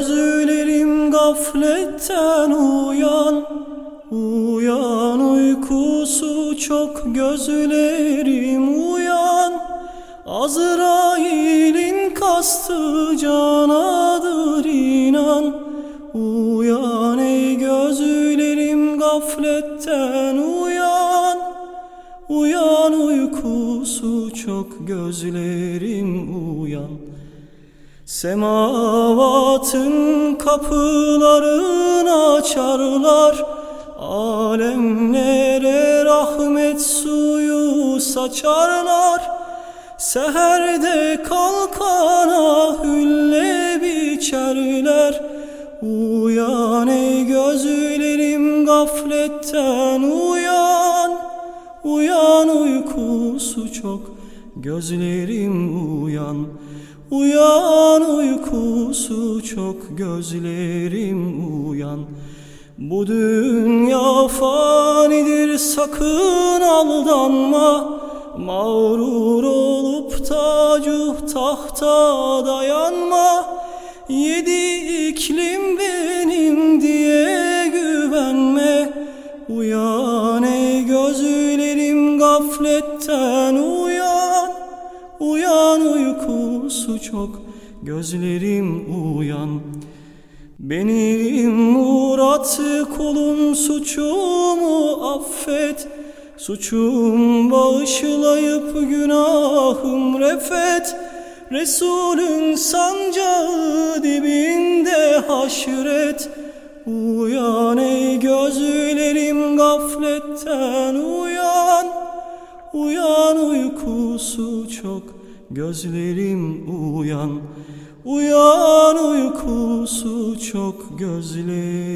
gözlerim gafletten uyan Uyan uykusu çok gözlerim uyan. Azrail'in kastı canadır inan. Uyan ey gözlerim gafletten uyan. Uyan uykusu çok gözlerim uyan Semavatın kapılarını açarlar. Alemlere rahmet suyu saçarlar. Seherde kalkana hülle biçerler. Uyan ey gözlerim gafletten uyan. Uyan uykusu çok gözlerim uyan Uyan uykusu çok gözlerim uyan. Bu dünya fanidir sakın aldanma. Mağrur olup da cuh tahta dayanma. Yedi iklim benim diye güvenme. Uyan ey gözlerim gafletten uyan Uyan uykusu çok gözlerim uyan. Benim murat kulum suçumu affet. Suçum bağışlayıp günahım refet. Resulün sancağı dibinde haşret. Uyan ey gözlerim gafletten uyan. Uyan uykusu çok gözlerim uyan. Uyan uykusu çok gözlerim